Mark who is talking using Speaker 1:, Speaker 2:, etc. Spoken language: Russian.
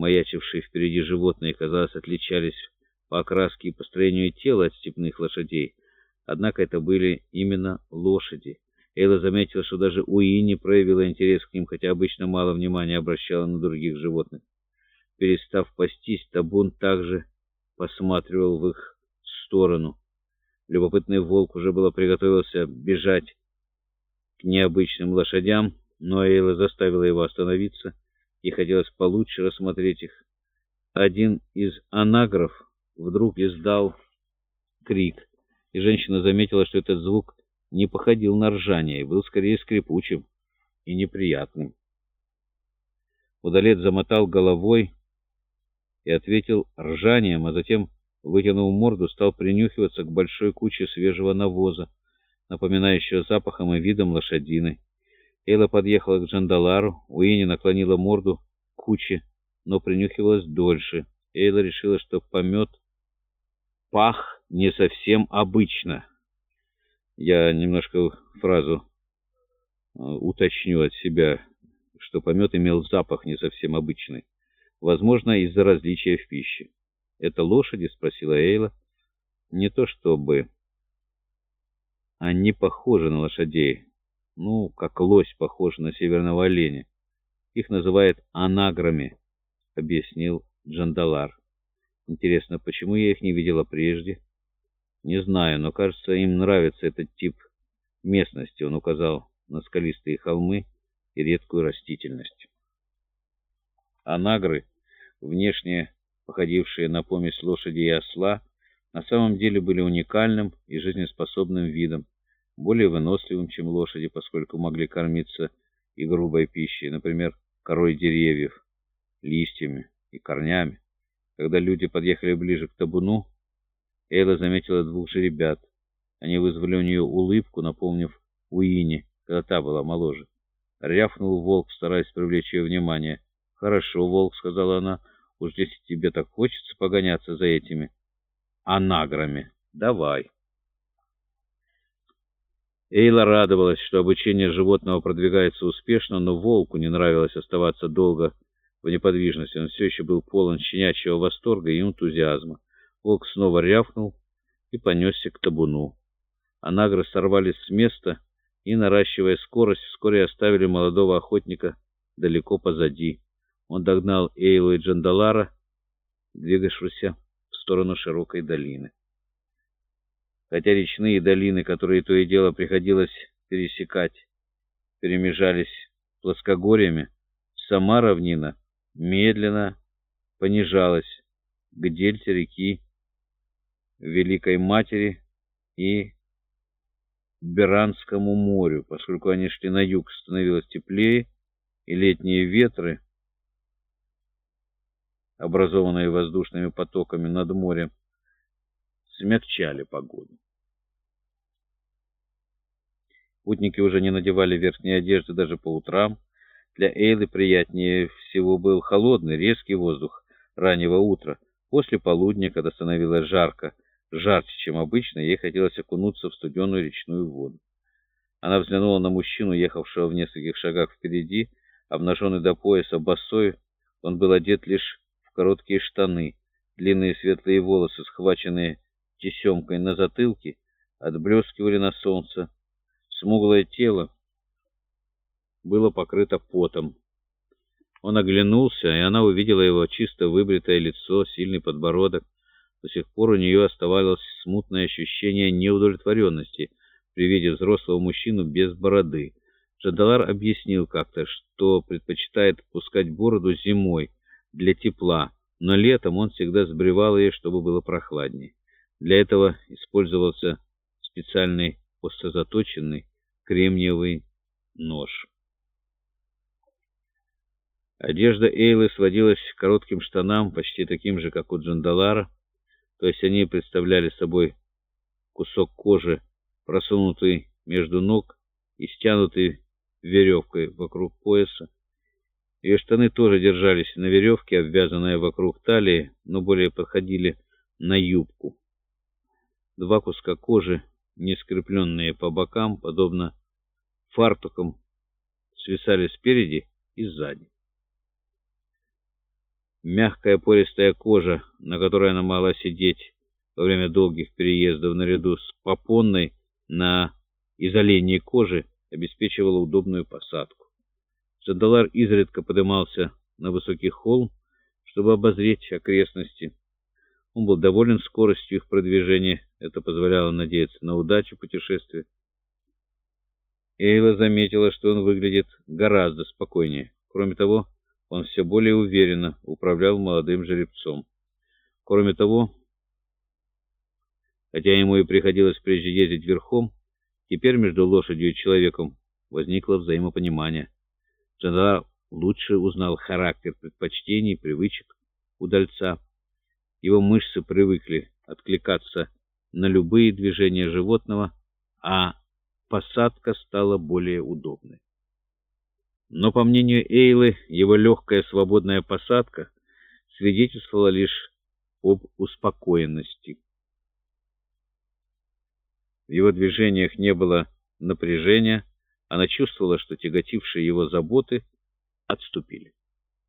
Speaker 1: Маячившие впереди животные, казалось, отличались по окраске и построению тела от степных лошадей. Однако это были именно лошади. Эйла заметила, что даже Уинни проявила интерес к ним, хотя обычно мало внимания обращала на других животных. Перестав пастись, табун также посматривал в их сторону. Любопытный волк уже было приготовился бежать к необычным лошадям, но Эйла заставила его остановиться, и хотелось получше рассмотреть их. Один из анагров вдруг издал крик, и женщина заметила, что этот звук не походил на ржание, был скорее скрипучим и неприятным. Удалец замотал головой и ответил ржанием, а затем, вытянув морду, стал принюхиваться к большой куче свежего навоза, напоминающего запахом и видом лошадиной. Эйла подъехала к Джандалару, Уинни наклонила морду к куче, но принюхивалась дольше. Эйла решила, что помет пах не совсем обычно. Я немножко фразу э, уточню от себя, что помет имел запах не совсем обычный. Возможно, из-за различия в пище. «Это лошади?» — спросила Эйла. «Не то чтобы...» «Они похожи на лошадей. Ну, как лось похож на северного оленя. Их называют анаграми», — объяснил Джандалар. «Интересно, почему я их не видела прежде?» «Не знаю, но, кажется, им нравится этот тип местности», — он указал на скалистые холмы и редкую растительность. Анагры, внешне походившие на помесь лошади и осла, на самом деле были уникальным и жизнеспособным видом, более выносливым, чем лошади, поскольку могли кормиться и грубой пищей, например, корой деревьев, листьями и корнями. Когда люди подъехали ближе к табуну, Эйла заметила двух жеребят. Они вызвали у нее улыбку, напомнив Уине, когда та была моложе. Рявкнул волк, стараясь привлечь ее внимание. «Хорошо, волк», — сказала она, — «уж если тебе так хочется погоняться за этими анаграми, давай». Эйла радовалась, что обучение животного продвигается успешно, но волку не нравилось оставаться долго в неподвижности. Он все еще был полон щенячьего восторга и энтузиазма. Волк снова рявкнул и понесся к табуну. Анагры сорвались с места и, наращивая скорость, вскоре оставили молодого охотника далеко позади. Он догнал Эйлу и Джандалара, двигавшегося в сторону широкой долины. Хотя речные долины, которые то и дело приходилось пересекать, перемежались плоскогорьями, сама равнина медленно понижалась к дельте реки Великой Матери и Беранскому морю, поскольку они шли на юг, становилось теплее, и летние ветры, образованные воздушными потоками над морем, смягчали погоду. Путники уже не надевали верхней одежды даже по утрам. Для Эйлы приятнее всего был холодный, резкий воздух раннего утра. После полудня, когда становилось жарко, жарче, чем обычно, ей хотелось окунуться в студеную речную воду. Она взглянула на мужчину, ехавшего в нескольких шагах впереди, обнаженный до пояса босой, он был одет лишь в короткие штаны, длинные светлые волосы, схваченные тесемкой на затылке, отблескивали на солнце. Смуглое тело было покрыто потом. Он оглянулся, и она увидела его чисто выбритое лицо, сильный подбородок. До сих пор у нее оставалось смутное ощущение неудовлетворенности при виде взрослого мужчину без бороды. Жадалар объяснил как-то, что предпочитает пускать бороду зимой для тепла, но летом он всегда сбривал ее, чтобы было прохладнее. Для этого использовался специальный острозаточенный кремниевый нож. Одежда Эйлы сводилась к коротким штанам, почти таким же, как у Джандалара, то есть они представляли собой кусок кожи, просунутый между ног и стянутый веревкой вокруг пояса. Ее штаны тоже держались на веревке, обвязанной вокруг талии, но более подходили на юбку. Два куска кожи, не скрепленные по бокам, подобно фартукам, свисали спереди и сзади. Мягкая пористая кожа, на которой она могла сидеть во время долгих переездов наряду с попонной на изолении кожи, обеспечивала удобную посадку. Джандалар изредка подымался на высокий холм, чтобы обозреть окрестности. Он был доволен скоростью их продвижения, это позволяло надеяться на удачу путешествия. Эйла заметила, что он выглядит гораздо спокойнее. Кроме того, он все более уверенно управлял молодым жеребцом. Кроме того, хотя ему и приходилось прежде ездить верхом, теперь между лошадью и человеком возникло взаимопонимание. Джандар лучше узнал характер предпочтений привычек удальца. Его мышцы привыкли откликаться на любые движения животного, а посадка стала более удобной. Но, по мнению Эйлы, его легкая свободная посадка свидетельствовала лишь об успокоенности. В его движениях не было напряжения, она чувствовала, что тяготившие его заботы отступили.